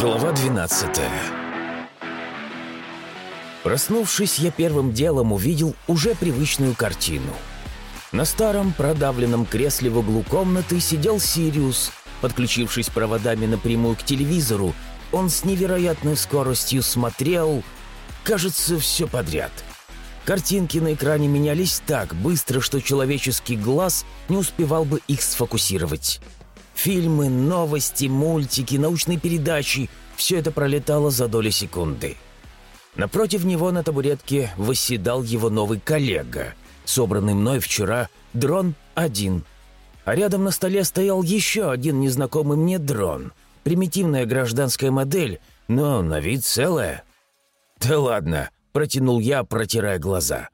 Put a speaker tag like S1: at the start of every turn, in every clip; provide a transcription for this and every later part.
S1: Глава 12 Проснувшись, я первым делом увидел уже привычную картину. На старом продавленном кресле в углу комнаты сидел Сириус. Подключившись проводами напрямую к телевизору, он с невероятной скоростью смотрел, кажется, все подряд. Картинки на экране менялись так быстро, что человеческий глаз не успевал бы их сфокусировать. Фильмы, новости, мультики, научные передачи – все это пролетало за доли секунды. Напротив него на табуретке восседал его новый коллега, собранный мной вчера дрон-1. А рядом на столе стоял еще один незнакомый мне дрон. Примитивная гражданская модель, но на вид целая. «Да ладно», — протянул я, протирая глаза.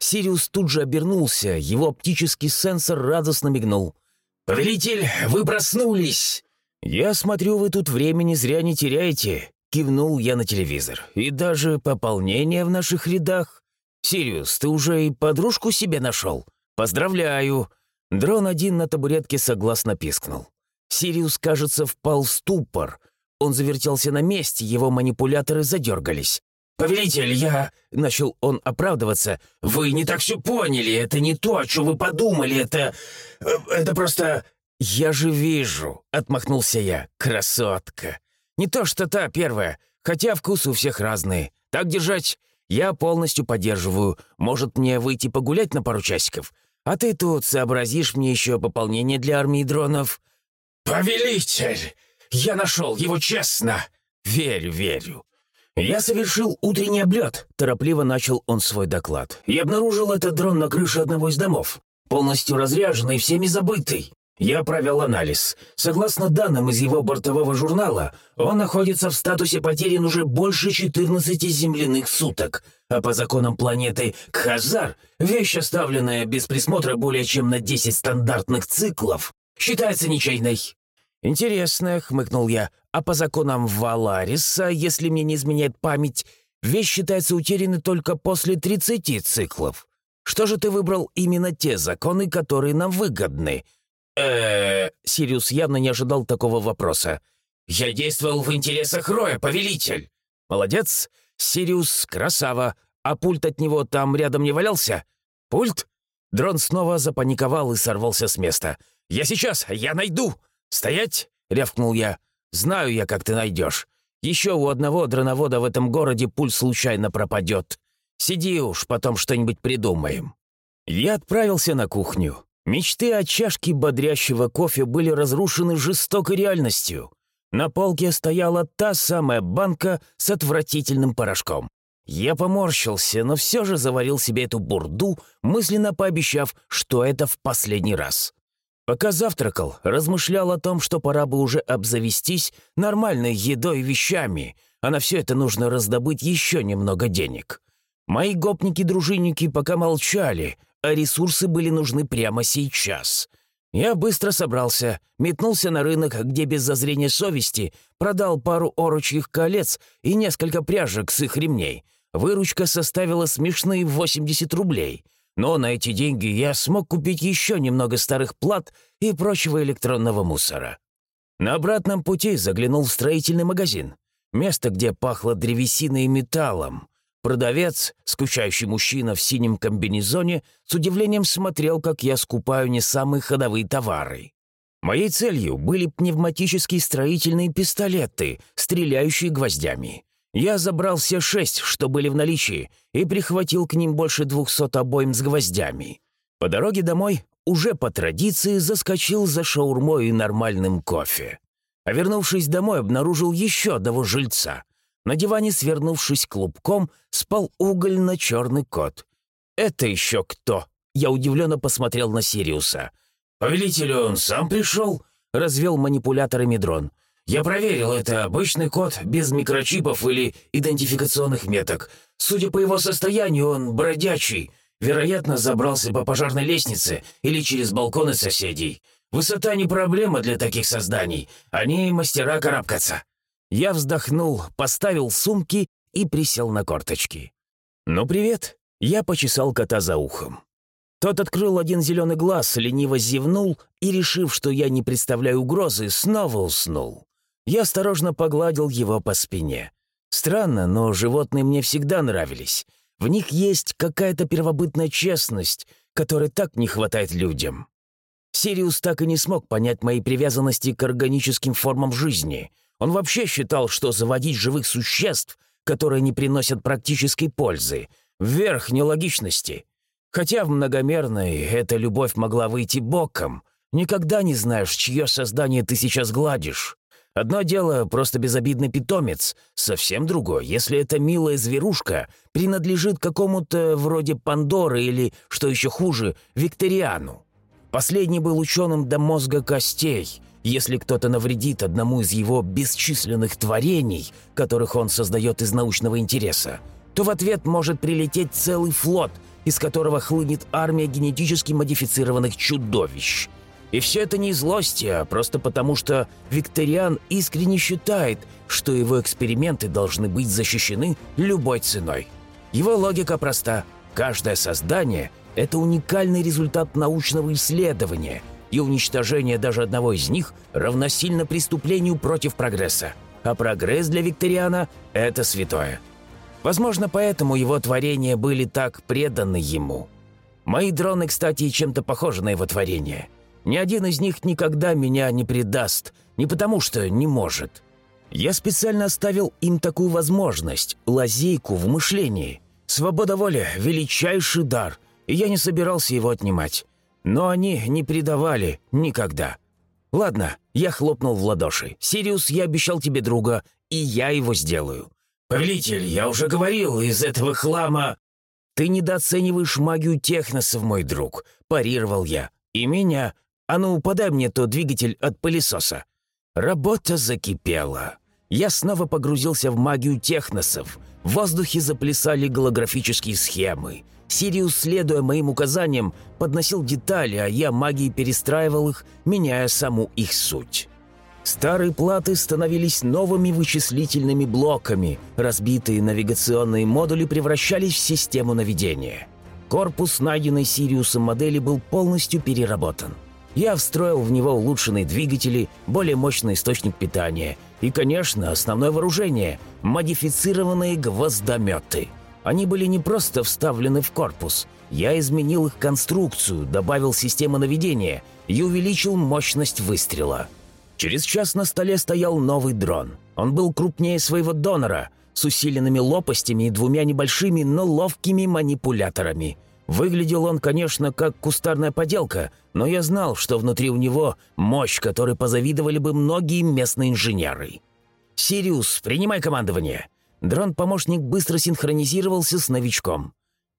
S1: Сириус тут же обернулся, его оптический сенсор радостно мигнул — «Повелитель, вы проснулись!» «Я смотрю, вы тут времени зря не теряете», — кивнул я на телевизор. «И даже пополнение в наших рядах. Сириус, ты уже и подружку себе нашел? Поздравляю!» Дрон один на табуретке согласно пискнул. Сириус, кажется, впал в ступор. Он завертелся на месте, его манипуляторы задергались. «Повелитель, я...» — начал он оправдываться. «Вы не так все поняли, это не то, о чем вы подумали, это... Э, это просто...» «Я же вижу», — отмахнулся я. «Красотка! Не то что та первая, хотя вкус у всех разные. Так держать? Я полностью поддерживаю. Может, мне выйти погулять на пару часиков? А ты тут сообразишь мне еще пополнение для армии дронов?» «Повелитель! Я нашел его честно!» «Верю, верю. «Я совершил утренний облет», — торопливо начал он свой доклад. «Я обнаружил этот дрон на крыше одного из домов, полностью разряженный, всеми забытый. Я провел анализ. Согласно данным из его бортового журнала, он находится в статусе потерян уже больше 14 земляных суток. А по законам планеты Кхазар, вещь, оставленная без присмотра более чем на 10 стандартных циклов, считается ничейной. «Интересно», — хмыкнул я, «а по законам Валариса, если мне не изменяет память, вещь считается утерянной только после 30 циклов. Что же ты выбрал именно те законы, которые нам выгодны?» э Сириус явно не ожидал такого вопроса. «Я действовал в интересах Роя, повелитель!» «Молодец! Сириус, красава! А пульт от него там рядом не валялся?» «Пульт?» Дрон снова запаниковал и сорвался с места. «Я сейчас! Я найду!» «Стоять!» — рявкнул я. «Знаю я, как ты найдешь. Еще у одного дроновода в этом городе пульт случайно пропадет. Сиди уж, потом что-нибудь придумаем». Я отправился на кухню. Мечты о чашке бодрящего кофе были разрушены жестокой реальностью. На полке стояла та самая банка с отвратительным порошком. Я поморщился, но все же заварил себе эту бурду, мысленно пообещав, что это в последний раз. Пока завтракал, размышлял о том, что пора бы уже обзавестись нормальной едой и вещами, а на все это нужно раздобыть еще немного денег. Мои гопники-дружинники пока молчали, а ресурсы были нужны прямо сейчас. Я быстро собрался, метнулся на рынок, где без зазрения совести продал пару орочьих колец и несколько пряжек с их ремней. Выручка составила смешные 80 рублей — но на эти деньги я смог купить еще немного старых плат и прочего электронного мусора. На обратном пути заглянул в строительный магазин. Место, где пахло древесиной и металлом. Продавец, скучающий мужчина в синем комбинезоне, с удивлением смотрел, как я скупаю не самые ходовые товары. Моей целью были пневматические строительные пистолеты, стреляющие гвоздями. Я забрал все шесть, что были в наличии, и прихватил к ним больше двухсот обоим с гвоздями. По дороге домой уже по традиции заскочил за шаурмой и нормальным кофе. А вернувшись домой, обнаружил еще одного жильца. На диване, свернувшись клубком, спал угольно-черный кот. «Это еще кто?» Я удивленно посмотрел на Сириуса. «Повелитель, он сам пришел?» — развел манипуляторами дрон. «Я проверил, это обычный код, без микрочипов или идентификационных меток. Судя по его состоянию, он бродячий. Вероятно, забрался по пожарной лестнице или через балконы соседей. Высота не проблема для таких созданий. Они мастера карабкаться». Я вздохнул, поставил сумки и присел на корточки. «Ну, привет!» Я почесал кота за ухом. Тот открыл один зеленый глаз, лениво зевнул и, решив, что я не представляю угрозы, снова уснул. Я осторожно погладил его по спине. Странно, но животные мне всегда нравились. В них есть какая-то первобытная честность, которой так не хватает людям. Сириус так и не смог понять моей привязанности к органическим формам жизни. Он вообще считал, что заводить живых существ, которые не приносят практической пользы, вверх нелогичности. Хотя в многомерной эта любовь могла выйти боком. Никогда не знаешь, чье создание ты сейчас гладишь. Одно дело — просто безобидный питомец, совсем другое, если эта милая зверушка принадлежит какому-то вроде Пандоры или, что еще хуже, Викториану. Последний был ученым до мозга костей. Если кто-то навредит одному из его бесчисленных творений, которых он создает из научного интереса, то в ответ может прилететь целый флот, из которого хлынет армия генетически модифицированных чудовищ. И все это не из злости, а просто потому, что Викториан искренне считает, что его эксперименты должны быть защищены любой ценой. Его логика проста. Каждое создание – это уникальный результат научного исследования, и уничтожение даже одного из них равносильно преступлению против прогресса. А прогресс для Викториана – это святое. Возможно, поэтому его творения были так преданы ему. Мои дроны, кстати, чем-то похожи на его творения – ни один из них никогда меня не предаст, не потому что не может. Я специально оставил им такую возможность, лазейку в мышлении. Свобода воли – величайший дар, и я не собирался его отнимать. Но они не предавали никогда. «Ладно», – я хлопнул в ладоши. «Сириус, я обещал тебе друга, и я его сделаю». «Повелитель, я уже говорил, из этого хлама...» «Ты недооцениваешь магию техносов, мой друг», – парировал я. «И меня, «А ну, подай мне то двигатель от пылесоса». Работа закипела. Я снова погрузился в магию техносов. В воздухе заплясали голографические схемы. Сириус, следуя моим указаниям, подносил детали, а я магией перестраивал их, меняя саму их суть. Старые платы становились новыми вычислительными блоками, разбитые навигационные модули превращались в систему наведения. Корпус, найденной Сириусом модели, был полностью переработан. Я встроил в него улучшенные двигатели, более мощный источник питания и, конечно, основное вооружение – модифицированные гвоздометы. Они были не просто вставлены в корпус. Я изменил их конструкцию, добавил систему наведения и увеличил мощность выстрела. Через час на столе стоял новый дрон. Он был крупнее своего донора, с усиленными лопастями и двумя небольшими, но ловкими манипуляторами – Выглядел он, конечно, как кустарная поделка, но я знал, что внутри у него мощь, которой позавидовали бы многие местные инженеры. «Сириус, принимай командование!» Дрон-помощник быстро синхронизировался с новичком.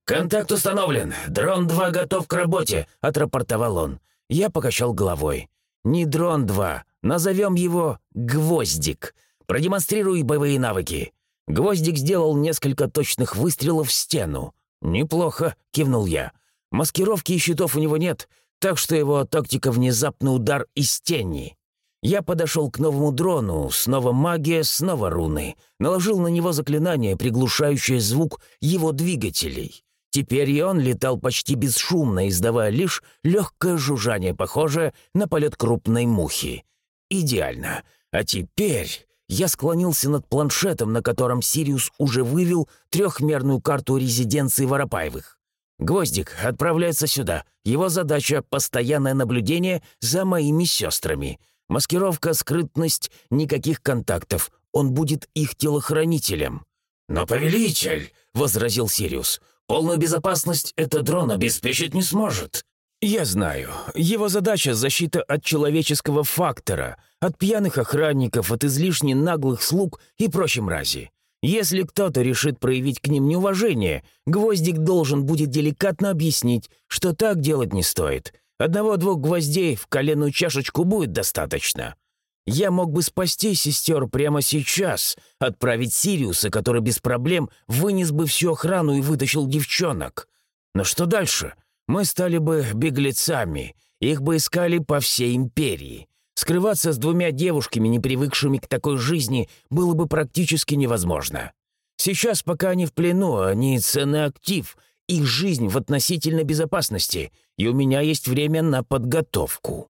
S1: «Контакт установлен. Дрон-2 готов к работе», — отрапортовал он. Я покачал головой. «Не Дрон-2. Назовем его Гвоздик. Продемонстрируй боевые навыки». Гвоздик сделал несколько точных выстрелов в стену. «Неплохо», — кивнул я. «Маскировки и щитов у него нет, так что его тактика — внезапный удар из тени». Я подошел к новому дрону, снова магия, снова руны. Наложил на него заклинание, приглушающее звук его двигателей. Теперь и он летал почти бесшумно, издавая лишь легкое жужжание, похожее на полет крупной мухи. Идеально. А теперь я склонился над планшетом, на котором Сириус уже вывел трехмерную карту резиденции Воропаевых. «Гвоздик отправляется сюда. Его задача — постоянное наблюдение за моими сестрами. Маскировка, скрытность, никаких контактов. Он будет их телохранителем». «Но, повелитель!» — возразил Сириус. «Полную безопасность этот дрон обеспечить не сможет». «Я знаю. Его задача — защита от человеческого фактора, от пьяных охранников, от излишне наглых слуг и прочей мрази. Если кто-то решит проявить к ним неуважение, Гвоздик должен будет деликатно объяснить, что так делать не стоит. Одного-двух гвоздей в коленную чашечку будет достаточно. Я мог бы спасти сестер прямо сейчас, отправить Сириуса, который без проблем вынес бы всю охрану и вытащил девчонок. Но что дальше?» Мы стали бы беглецами, их бы искали по всей империи. Скрываться с двумя девушками, не привыкшими к такой жизни, было бы практически невозможно. Сейчас, пока они в плену, они ценный актив, их жизнь в относительной безопасности, и у меня есть время на подготовку.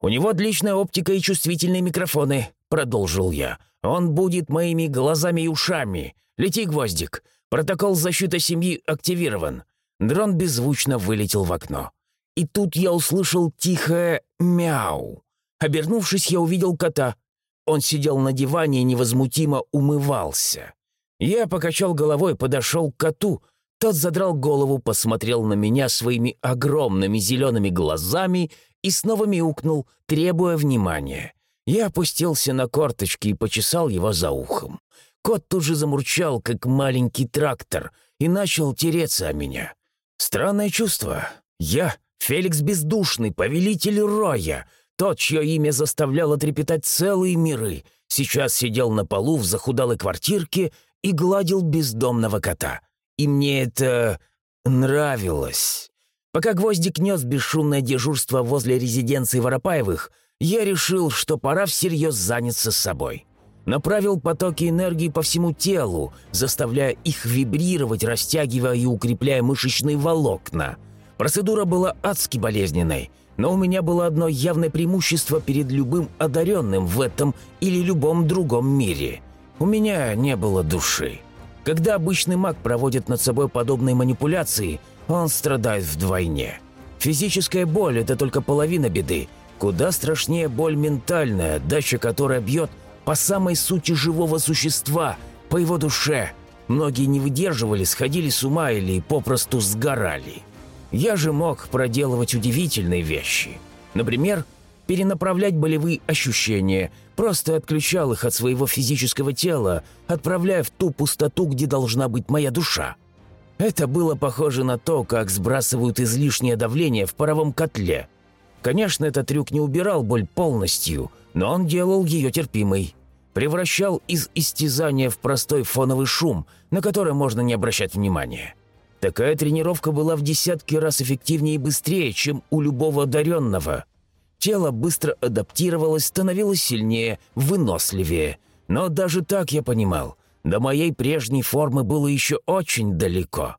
S1: У него отличная оптика и чувствительные микрофоны. продолжил я. «Он будет моими глазами и ушами. Лети, гвоздик. Протокол защиты семьи активирован». Дрон беззвучно вылетел в окно. И тут я услышал тихое «мяу». Обернувшись, я увидел кота. Он сидел на диване и невозмутимо умывался. Я покачал головой, подошел к коту. Тот задрал голову, посмотрел на меня своими огромными зелеными глазами и снова мяукнул, требуя внимания. Я опустился на корточки и почесал его за ухом. Кот тут же замурчал, как маленький трактор, и начал тереться о меня. Странное чувство. Я — Феликс Бездушный, повелитель Роя, тот, чье имя заставляло трепетать целые миры, сейчас сидел на полу в захудалой квартирке и гладил бездомного кота. И мне это нравилось. Пока Гвоздик нес бесшумное дежурство возле резиденции Воропаевых, я решил, что пора всерьез заняться собой. Направил потоки энергии по всему телу, заставляя их вибрировать, растягивая и укрепляя мышечные волокна. Процедура была адски болезненной, но у меня было одно явное преимущество перед любым одаренным в этом или любом другом мире. У меня не было души. Когда обычный маг проводит над собой подобные манипуляции, он страдает вдвойне. Физическая боль – это только половина беды – Куда страшнее боль ментальная, дача которая бьет по самой сути живого существа, по его душе. Многие не выдерживали, сходили с ума или попросту сгорали. Я же мог проделывать удивительные вещи. Например, перенаправлять болевые ощущения, просто отключал их от своего физического тела, отправляя в ту пустоту, где должна быть моя душа. Это было похоже на то, как сбрасывают излишнее давление в паровом котле – Конечно, этот трюк не убирал боль полностью, но он делал ее терпимой. Превращал из истязания в простой фоновый шум, на который можно не обращать внимания. Такая тренировка была в десятки раз эффективнее и быстрее, чем у любого одаренного. Тело быстро адаптировалось, становилось сильнее, выносливее. Но даже так я понимал, до моей прежней формы было еще очень далеко.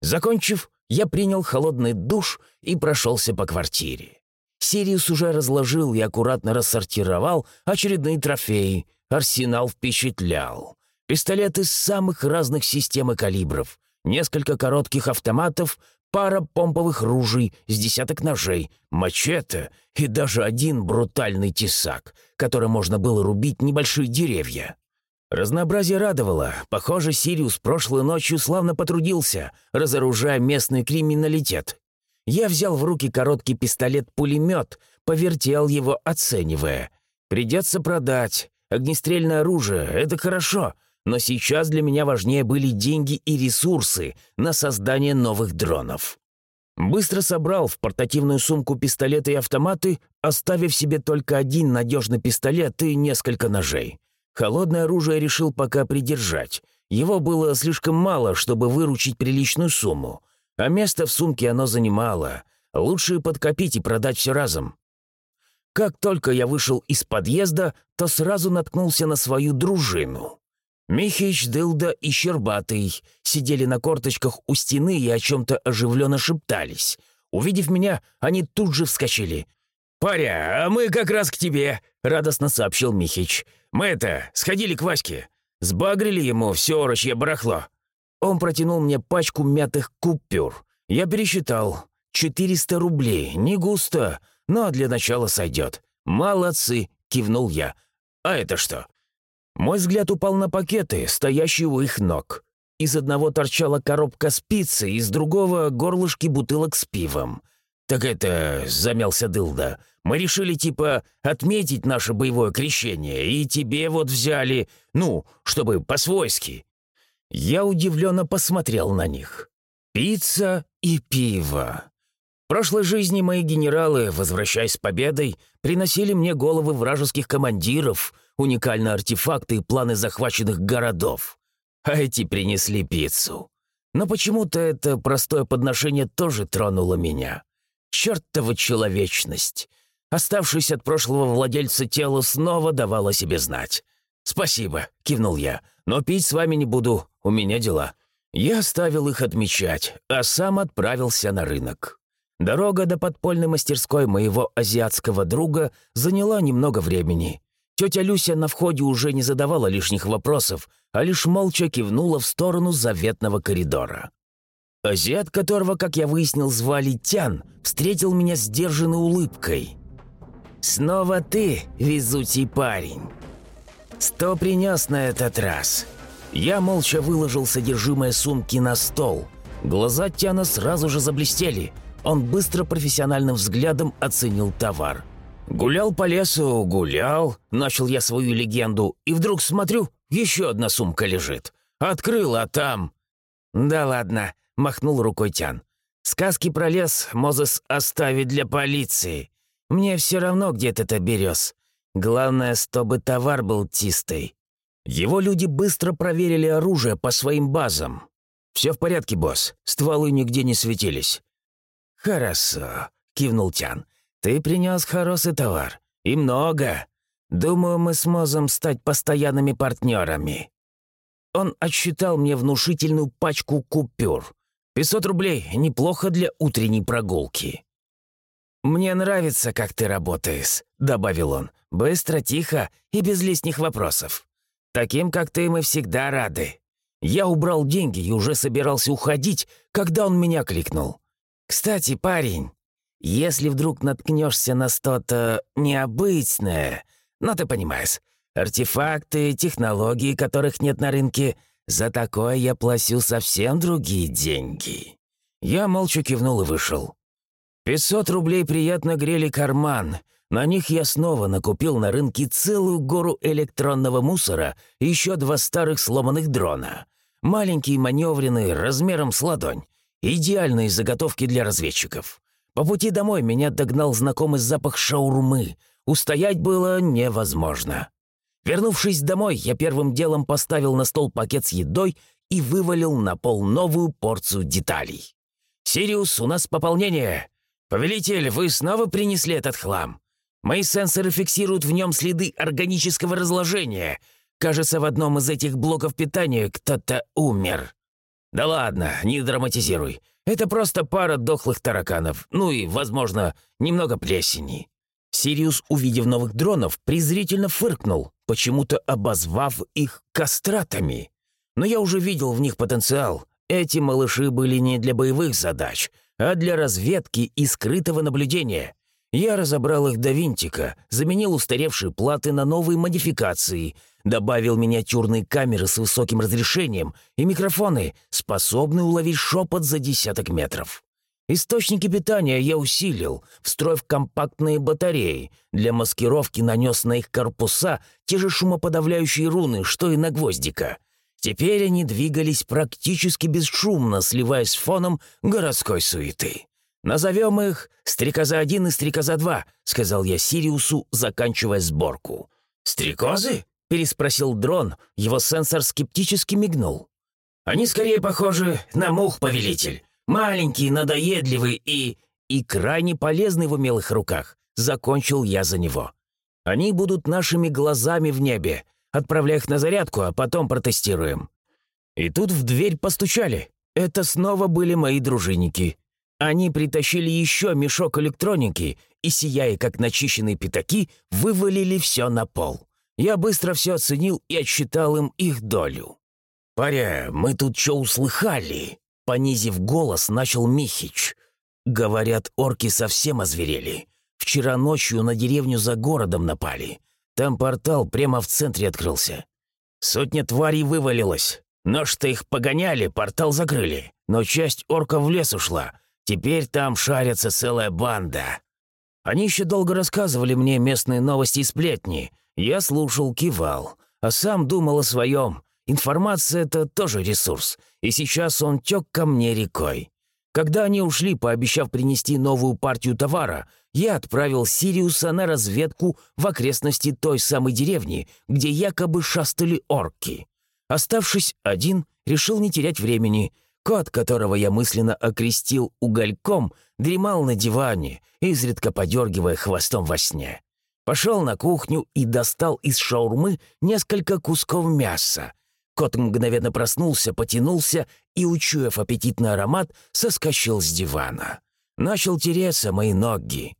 S1: Закончив, я принял холодный душ и прошелся по квартире. Сириус уже разложил и аккуратно рассортировал очередные трофеи. Арсенал впечатлял. Пистолеты самых разных систем и калибров, несколько коротких автоматов, пара помповых ружей с десяток ножей, мачете и даже один брутальный тесак, которым можно было рубить небольшие деревья. Разнообразие радовало. Похоже, Сириус прошлой ночью славно потрудился, разоружая местный криминалитет. Я взял в руки короткий пистолет-пулемет, повертел его, оценивая. Придется продать. Огнестрельное оружие — это хорошо, но сейчас для меня важнее были деньги и ресурсы на создание новых дронов. Быстро собрал в портативную сумку пистолеты и автоматы, оставив себе только один надежный пистолет и несколько ножей. Холодное оружие решил пока придержать. Его было слишком мало, чтобы выручить приличную сумму — а место в сумке оно занимало. Лучше подкопить и продать все разом. Как только я вышел из подъезда, то сразу наткнулся на свою дружину. Михич, Дылда и Щербатый сидели на корточках у стены и о чем-то оживленно шептались. Увидев меня, они тут же вскочили. «Паря, а мы как раз к тебе», — радостно сообщил Михич. «Мы это, сходили к Ваське. Сбагрили ему все орочье барахло. Он протянул мне пачку мятых купюр. Я пересчитал. 400 рублей. Не густо, но для начала сойдет. «Молодцы!» — кивнул я. «А это что?» Мой взгляд упал на пакеты, стоящие у их ног. Из одного торчала коробка с пиццей, из другого — горлышки бутылок с пивом. «Так это...» — замялся Дылда. «Мы решили, типа, отметить наше боевое крещение, и тебе вот взяли, ну, чтобы по-свойски». Я удивленно посмотрел на них. Пицца и пиво. В прошлой жизни мои генералы, возвращаясь с победой, приносили мне головы вражеских командиров, уникальные артефакты и планы захваченных городов. А эти принесли пиццу. Но почему-то это простое подношение тоже тронуло меня. Чертова человечность. Оставшись от прошлого владельца тела, снова давала себе знать. «Спасибо», — кивнул я, — «но пить с вами не буду, у меня дела». Я оставил их отмечать, а сам отправился на рынок. Дорога до подпольной мастерской моего азиатского друга заняла немного времени. Тетя Люся на входе уже не задавала лишних вопросов, а лишь молча кивнула в сторону заветного коридора. Азиат, которого, как я выяснил, звали Тян, встретил меня сдержанной улыбкой. «Снова ты, везучий парень!» «Сто принес на этот раз!» Я молча выложил содержимое сумки на стол. Глаза Тяна сразу же заблестели. Он быстро профессиональным взглядом оценил товар. «Гулял по лесу, гулял», — начал я свою легенду, и вдруг смотрю, еще одна сумка лежит. Открыл, а там... «Да ладно», — махнул рукой Тян. «Сказки про лес Мозес оставит для полиции. Мне все равно, где ты это берешь. Главное, чтобы товар был чистый». Его люди быстро проверили оружие по своим базам. «Все в порядке, босс. Стволы нигде не светились». «Хорошо», — кивнул Тян. «Ты принес хороший товар. И много. Думаю, мы сможем стать постоянными партнерами». Он отсчитал мне внушительную пачку купюр. «500 рублей — неплохо для утренней прогулки». «Мне нравится, как ты работаешь», — добавил он. «Быстро, тихо и без лишних вопросов. Таким, как ты, мы всегда рады». Я убрал деньги и уже собирался уходить, когда он меня кликнул. «Кстати, парень, если вдруг наткнешься на что-то необычное, ну ты понимаешь, артефакты, технологии, которых нет на рынке, за такое я плачу совсем другие деньги». Я молча кивнул и вышел. «Пятьсот рублей приятно грели карман. На них я снова накупил на рынке целую гору электронного мусора и еще два старых сломанных дрона. Маленькие маневренные, размером с ладонь. Идеальные заготовки для разведчиков. По пути домой меня догнал знакомый запах шаурмы. Устоять было невозможно. Вернувшись домой, я первым делом поставил на стол пакет с едой и вывалил на пол новую порцию деталей. «Сириус, у нас пополнение! Повелитель, вы снова принесли этот хлам? Мои сенсоры фиксируют в нем следы органического разложения. Кажется, в одном из этих блоков питания кто-то умер». «Да ладно, не драматизируй. Это просто пара дохлых тараканов, ну и, возможно, немного плесени». Сириус, увидев новых дронов, презрительно фыркнул, почему-то обозвав их кастратами. Но я уже видел в них потенциал. Эти малыши были не для боевых задач, а для разведки и скрытого наблюдения. Я разобрал их до винтика, заменил устаревшие платы на новые модификации, добавил миниатюрные камеры с высоким разрешением и микрофоны, способные уловить шепот за десяток метров. Источники питания я усилил, встроив компактные батареи. Для маскировки нанес на их корпуса те же шумоподавляющие руны, что и на гвоздика. Теперь они двигались практически бесшумно, сливаясь с фоном городской суеты. «Назовем их «Стрекоза-1» и «Стрекоза-2», — сказал я Сириусу, заканчивая сборку. «Стрекозы?» — переспросил дрон, его сенсор скептически мигнул. «Они скорее похожи на мух, повелитель. Маленькие, надоедливые и... и крайне полезны в умелых руках», — закончил я за него. «Они будут нашими глазами в небе. Отправляй их на зарядку, а потом протестируем». И тут в дверь постучали. Это снова были мои дружинники. Они притащили еще мешок электроники и, сияя как начищенные пятаки, вывалили все на пол. Я быстро все оценил и отсчитал им их долю. «Паря, мы тут что услыхали?» Понизив голос, начал Михич. «Говорят, орки совсем озверели. Вчера ночью на деревню за городом напали. Там портал прямо в центре открылся. Сотня тварей вывалилась. Но что их погоняли, портал закрыли. Но часть орков в лес ушла, Теперь там шарится целая банда. Они еще долго рассказывали мне местные новости и сплетни. Я слушал, кивал, а сам думал о своем. Информация — это тоже ресурс, и сейчас он тек ко мне рекой. Когда они ушли, пообещав принести новую партию товара, я отправил Сириуса на разведку в окрестности той самой деревни, где якобы шастали орки. Оставшись один, решил не терять времени — Кот, которого я мысленно окрестил угольком, дремал на диване, изредка подергивая хвостом во сне. Пошел на кухню и достал из шаурмы несколько кусков мяса. Кот мгновенно проснулся, потянулся и, учуяв аппетитный аромат, соскочил с дивана. Начал тереться мои ноги.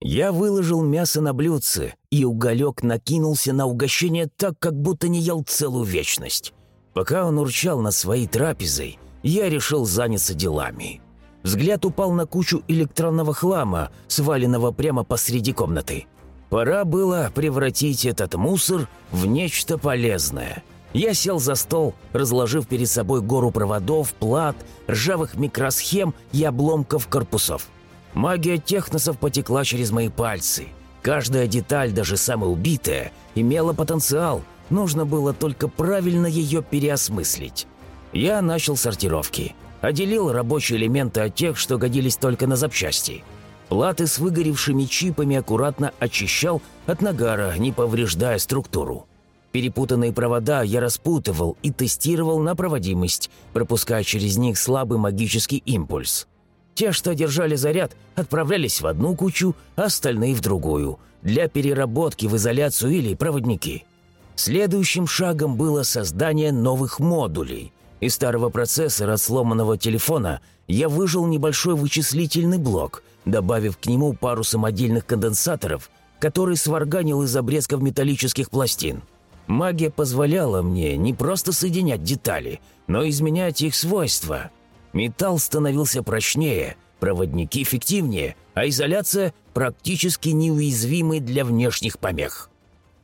S1: Я выложил мясо на блюдце, и уголек накинулся на угощение так, как будто не ел целую вечность. Пока он урчал над своей трапезой, я решил заняться делами. Взгляд упал на кучу электронного хлама, сваленного прямо посреди комнаты. Пора было превратить этот мусор в нечто полезное. Я сел за стол, разложив перед собой гору проводов, плат, ржавых микросхем и обломков корпусов. Магия техносов потекла через мои пальцы. Каждая деталь, даже самая убитая, имела потенциал. Нужно было только правильно ее переосмыслить. Я начал сортировки. Отделил рабочие элементы от тех, что годились только на запчасти. Платы с выгоревшими чипами аккуратно очищал от нагара, не повреждая структуру. Перепутанные провода я распутывал и тестировал на проводимость, пропуская через них слабый магический импульс. Те, что держали заряд, отправлялись в одну кучу, а остальные в другую, для переработки в изоляцию или проводники. Следующим шагом было создание новых модулей. Из старого процессора сломанного телефона я выжил небольшой вычислительный блок, добавив к нему пару самодельных конденсаторов, который сварганил из обрезков металлических пластин. Магия позволяла мне не просто соединять детали, но изменять их свойства. Металл становился прочнее, проводники эффективнее, а изоляция практически неуязвимой для внешних помех.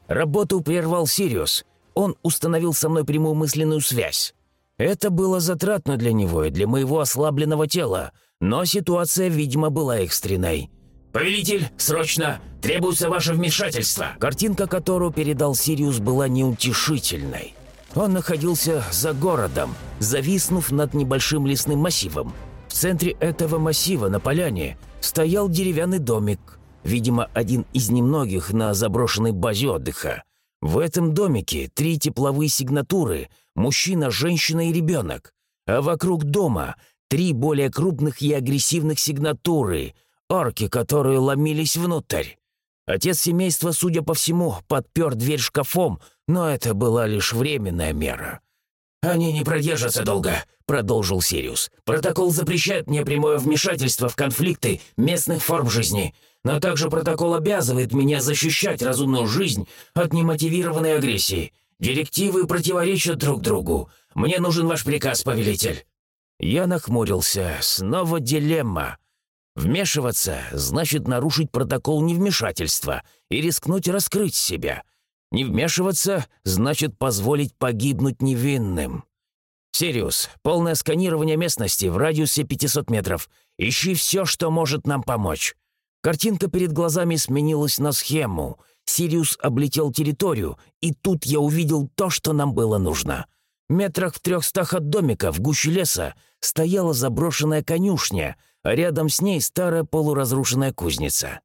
S1: Работу прервал Сириус. Он установил со мной прямую мысленную связь. Это было затратно для него и для моего ослабленного тела, но ситуация, видимо, была экстренной.
S2: «Повелитель, срочно! Требуется ваше вмешательство!»
S1: Картинка, которую передал Сириус, была неутешительной. Он находился за городом, зависнув над небольшим лесным массивом. В центре этого массива, на поляне, стоял деревянный домик, видимо, один из немногих на заброшенной базе отдыха. В этом домике три тепловые сигнатуры – мужчина, женщина и ребенок. А вокруг дома три более крупных и агрессивных сигнатуры – орки, которые ломились внутрь. Отец семейства, судя по всему, подпер дверь шкафом, но это была лишь временная мера.
S2: «Они не продержатся долго», — продолжил Сириус. «Протокол запрещает мне прямое вмешательство в конфликты местных форм жизни, но также протокол обязывает меня защищать разумную жизнь от немотивированной агрессии. Директивы противоречат друг другу. Мне нужен ваш приказ, повелитель».
S1: Я нахмурился. Снова дилемма. Вмешиваться значит нарушить протокол невмешательства и рискнуть раскрыть себя. Не вмешиваться значит позволить погибнуть невинным. «Сириус, полное сканирование местности в радиусе 500 метров. Ищи все, что может нам помочь». Картинка перед глазами сменилась на схему. Сириус облетел территорию, и тут я увидел то, что нам было нужно. Метрах в трехстах от домика в гуще леса стояла заброшенная конюшня — а рядом с ней старая полуразрушенная кузница.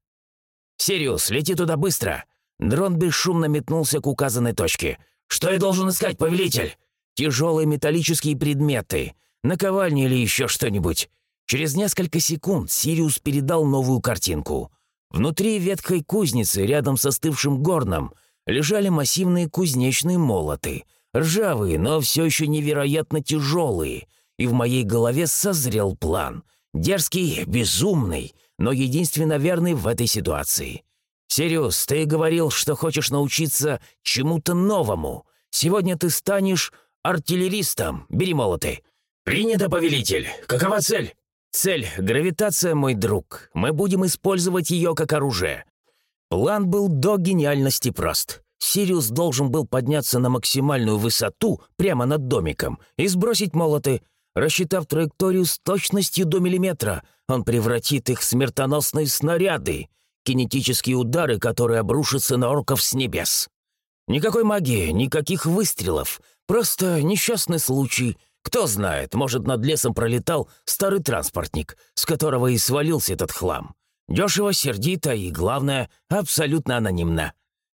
S1: «Сириус, лети туда быстро!» Дрон бесшумно метнулся к указанной точке.
S2: «Что я должен искать, повелитель?»
S1: «Тяжелые металлические предметы, наковальни или еще что-нибудь». Через несколько секунд Сириус передал новую картинку. Внутри ветхой кузницы, рядом с остывшим горном, лежали массивные кузнечные молоты. Ржавые, но все еще невероятно тяжелые. И в моей голове созрел план. Дерзкий, безумный, но единственно верный в этой ситуации. «Сириус, ты говорил, что хочешь научиться чему-то новому. Сегодня ты станешь артиллеристом. Бери молоты».
S2: «Принято, повелитель. Какова цель?»
S1: «Цель — гравитация, мой друг. Мы будем использовать ее как оружие». План был до гениальности прост. Сириус должен был подняться на максимальную высоту прямо над домиком и сбросить молоты — Рассчитав траекторию с точностью до миллиметра, он превратит их в смертоносные снаряды, кинетические удары, которые обрушатся на орков с небес. Никакой магии, никаких выстрелов, просто несчастный случай. Кто знает, может, над лесом пролетал старый транспортник, с которого и свалился этот хлам. Дешево, сердито и, главное, абсолютно анонимно.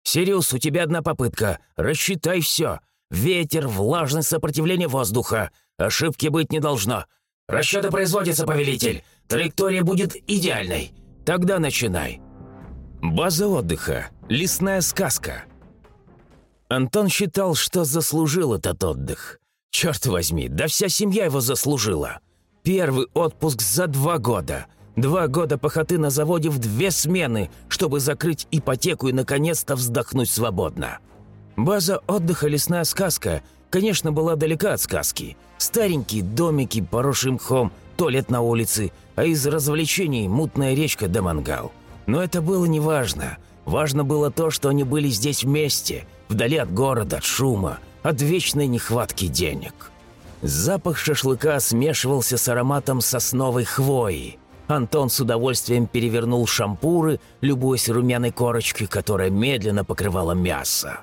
S1: «Сириус, у тебя одна попытка. Рассчитай все. Ветер, влажность, сопротивление воздуха. Ошибки быть не должно.
S2: Расчеты производятся, повелитель. Траектория будет идеальной.
S1: Тогда начинай. База отдыха. Лесная сказка. Антон считал, что заслужил этот отдых. Черт возьми, да вся семья его заслужила. Первый отпуск за два года. Два года похоты на заводе в две смены, чтобы закрыть ипотеку и, наконец-то, вздохнуть свободно. База отдыха «Лесная сказка» конечно, была далека от сказки. Старенькие домики, поросший мхом, туалет на улице, а из развлечений мутная речка да мангал. Но это было не важно. Важно было то, что они были здесь вместе, вдали от города, от шума, от вечной нехватки денег. Запах шашлыка смешивался с ароматом сосновой хвои. Антон с удовольствием перевернул шампуры, любуясь румяной корочкой, которая медленно покрывала мясо.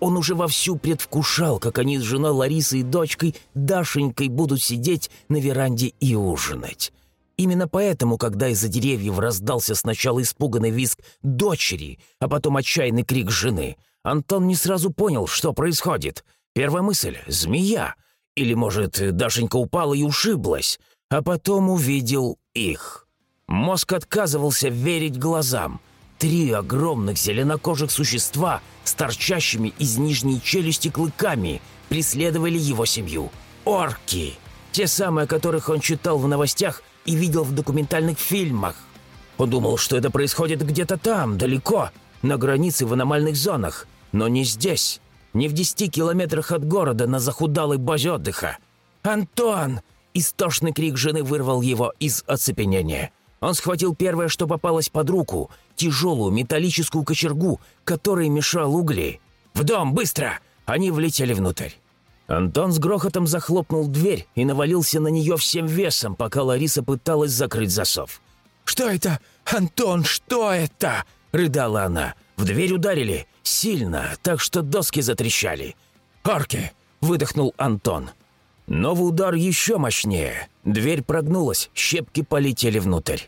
S1: Он уже вовсю предвкушал, как они с женой Ларисой и дочкой Дашенькой будут сидеть на веранде и ужинать. Именно поэтому, когда из-за деревьев раздался сначала испуганный визг дочери, а потом отчаянный крик жены, Антон не сразу понял, что происходит. Первая мысль — змея. Или, может, Дашенька упала и ушиблась, а потом увидел их. Мозг отказывался верить глазам — Три огромных зеленокожих существа с торчащими из нижней челюсти клыками преследовали его семью. Орки! Те самые, о которых он читал в новостях и видел в документальных фильмах. Он думал, что это происходит где-то там, далеко, на границе в аномальных зонах, но не здесь, не в десяти километрах от города на захудалой базе отдыха. «Антон!» – истошный крик жены вырвал его из оцепенения – он схватил первое, что попалось под руку, тяжелую металлическую кочергу, которой мешал угли. «В дом, быстро!» Они влетели внутрь. Антон с грохотом захлопнул дверь и навалился на нее всем весом, пока Лариса пыталась закрыть засов. «Что это? Антон, что это?» – рыдала она. В дверь ударили. Сильно, так что доски затрещали. «Арки!» – выдохнул Антон. Новый удар еще мощнее. Дверь прогнулась, щепки полетели внутрь.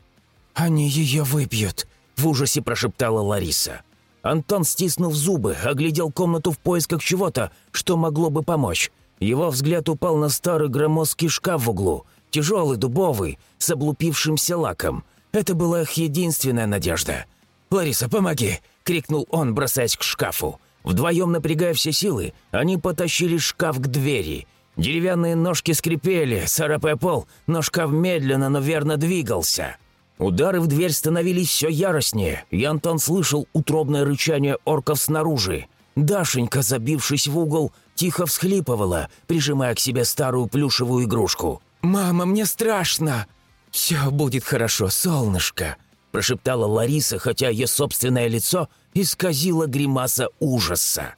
S1: «Они ее выпьют», – в ужасе прошептала Лариса. Антон, стиснув зубы, оглядел комнату в поисках чего-то, что могло бы помочь. Его взгляд упал на старый громоздкий шкаф в углу, тяжелый, дубовый, с облупившимся лаком. Это была их единственная надежда. «Лариса, помоги!» – крикнул он, бросаясь к шкафу. Вдвоем напрягая все силы, они потащили шкаф к двери. Деревянные ножки скрипели, царапая пол, но шкаф медленно, но верно двигался. Удары в дверь становились все яростнее, и Антон слышал утробное рычание орков снаружи. Дашенька, забившись в угол, тихо всхлипывала, прижимая к себе старую плюшевую игрушку. «Мама, мне страшно!» «Все будет хорошо, солнышко!» прошептала Лариса, хотя ее собственное лицо исказило гримаса ужаса.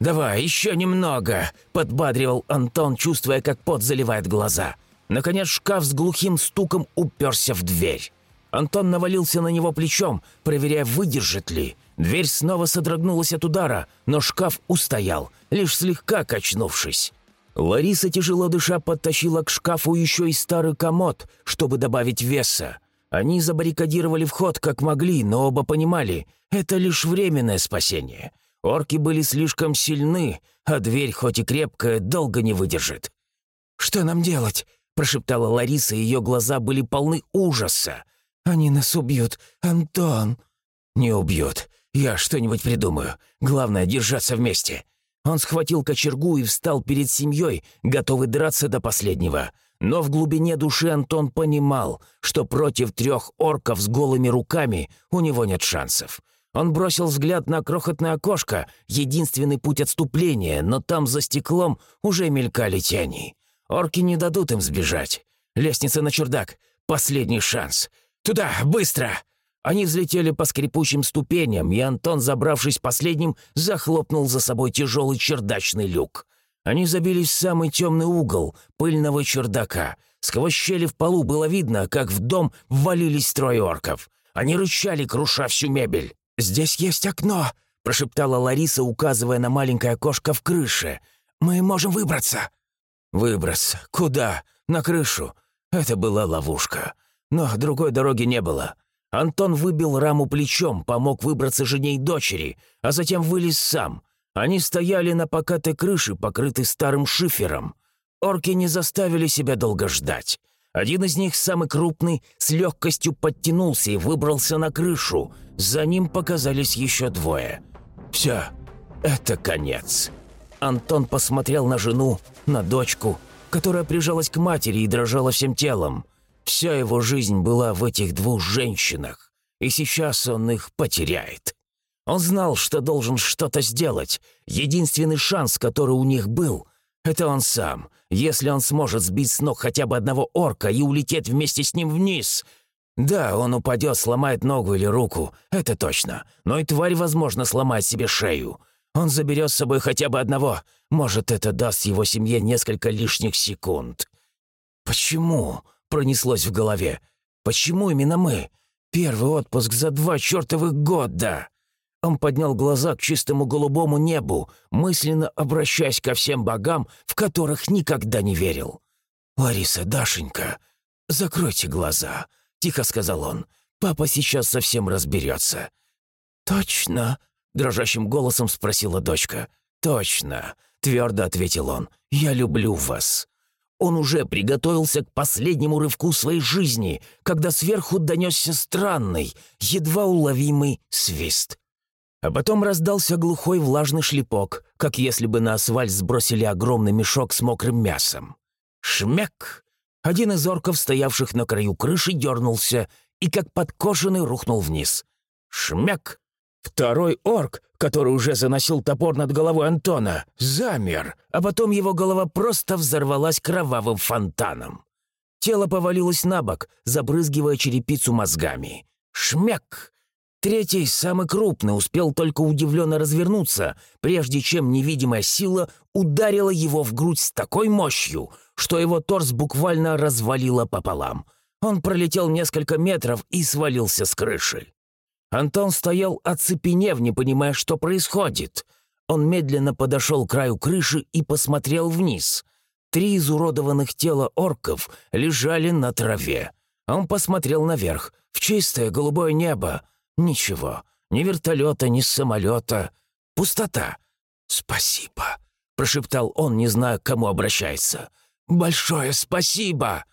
S1: «Давай, еще немного!» – подбадривал Антон, чувствуя, как пот заливает глаза. Наконец шкаф с глухим стуком уперся в дверь. Антон навалился на него плечом, проверяя, выдержит ли. Дверь снова содрогнулась от удара, но шкаф устоял, лишь слегка качнувшись. Лариса, тяжело дыша, подтащила к шкафу еще и старый комод, чтобы добавить веса. Они забаррикадировали вход как могли, но оба понимали – это лишь временное спасение. Орки были слишком сильны, а дверь, хоть и крепкая, долго не выдержит. «Что нам делать?» – прошептала Лариса, ее глаза были полны ужаса. Они нас убьют, Антон!» «Не убьют. Я что-нибудь придумаю. Главное — держаться вместе». Он схватил кочергу и встал перед семьей, готовый драться до последнего. Но в глубине души Антон понимал, что против трех орков с голыми руками у него нет шансов. Он бросил взгляд на крохотное окошко, единственный путь отступления, но там за стеклом уже мелькали тени. Орки не дадут им сбежать. Лестница на чердак. Последний шанс. «Туда, быстро!» Они взлетели по скрипучим ступеням, и Антон, забравшись последним, захлопнул за собой тяжелый чердачный люк. Они забились в самый темный угол пыльного чердака. Сквозь щели в полу было видно, как в дом ввалились трое орков. Они рычали, круша всю мебель. «Здесь есть окно!» — прошептала Лариса, указывая на маленькое окошко в крыше. «Мы можем выбраться!» «Выбраться? Куда? На крышу?» Это была ловушка. Но другой дороги не было. Антон выбил раму плечом, помог выбраться жене и дочери, а затем вылез сам. Они стояли на покатой крыше, покрытой старым шифером. Орки не заставили себя долго ждать. Один из них, самый крупный, с легкостью подтянулся и выбрался на крышу. За ним показались еще двое. «Все, это конец». Антон посмотрел на жену, на дочку, которая прижалась к матери и дрожала всем телом. Вся его жизнь была в этих двух женщинах, и сейчас он их потеряет. Он знал, что должен что-то сделать. Единственный шанс, который у них был, это он сам. Если он сможет сбить с ног хотя бы одного орка и улететь вместе с ним вниз. Да, он упадет, сломает ногу или руку, это точно. Но и тварь, возможно, сломает себе шею. Он заберет с собой хотя бы одного. Может, это даст его семье несколько лишних секунд. «Почему?» — пронеслось в голове. «Почему именно мы? Первый отпуск за два чертовых года!» Он поднял глаза к чистому голубому небу, мысленно обращаясь ко всем богам, в которых никогда не верил. «Лариса, Дашенька, закройте глаза», — тихо сказал он. «Папа сейчас совсем разберется». «Точно?» — дрожащим голосом спросила дочка. «Точно», — твердо ответил он. «Я люблю вас». Он уже приготовился к последнему рывку своей жизни, когда сверху донесся странный, едва уловимый свист. А потом раздался глухой влажный шлепок, как если бы на асфальт сбросили огромный мешок с мокрым мясом. Шмяк! Один из орков, стоявших на краю крыши, дернулся и, как подкошенный, рухнул вниз. Шмяк! Второй орк, который уже заносил топор над головой Антона, замер, а потом его голова просто взорвалась кровавым фонтаном. Тело повалилось на бок, забрызгивая черепицу мозгами. Шмяк! Третий, самый крупный, успел только удивленно развернуться, прежде чем невидимая сила ударила его в грудь с такой мощью, что его торс буквально развалило пополам. Он пролетел несколько метров и свалился с крыши. Антон стоял оцепенев, не понимая, что происходит. Он медленно подошел к краю крыши и посмотрел вниз. Три изуродованных тела орков лежали на траве. Он посмотрел наверх, в чистое голубое небо, Ничего, ни вертолета, ни самолета. Пустота. «Спасибо», — прошептал он, не зная, к кому обращается. «Большое спасибо!»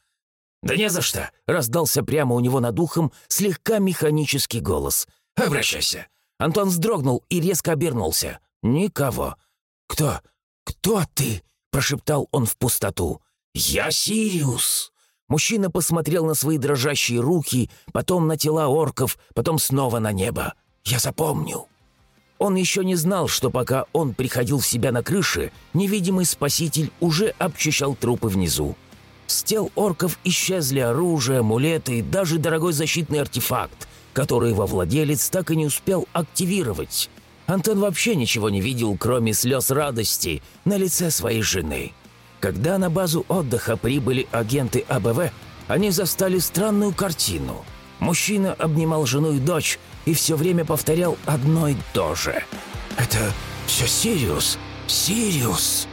S1: «Да не за что!» — раздался прямо у него над ухом слегка механический голос. «Обращайся!» Антон вздрогнул и резко обернулся. «Никого!» «Кто? Кто ты?» — прошептал он в пустоту. «Я Сириус!» Мужчина посмотрел на свои дрожащие руки, потом на тела орков, потом снова на небо. «Я запомнил». Он еще не знал, что пока он приходил в себя на крыше, невидимый спаситель уже обчищал трупы внизу. С тел орков исчезли оружие, амулеты и даже дорогой защитный артефакт, который его владелец так и не успел активировать. Антон вообще ничего не видел, кроме слез радости на лице своей жены. Когда на базу отдыха прибыли агенты АБВ, они застали странную картину. Мужчина обнимал жену и дочь и все время повторял одно и то же. «Это все Сириус! Сириус!»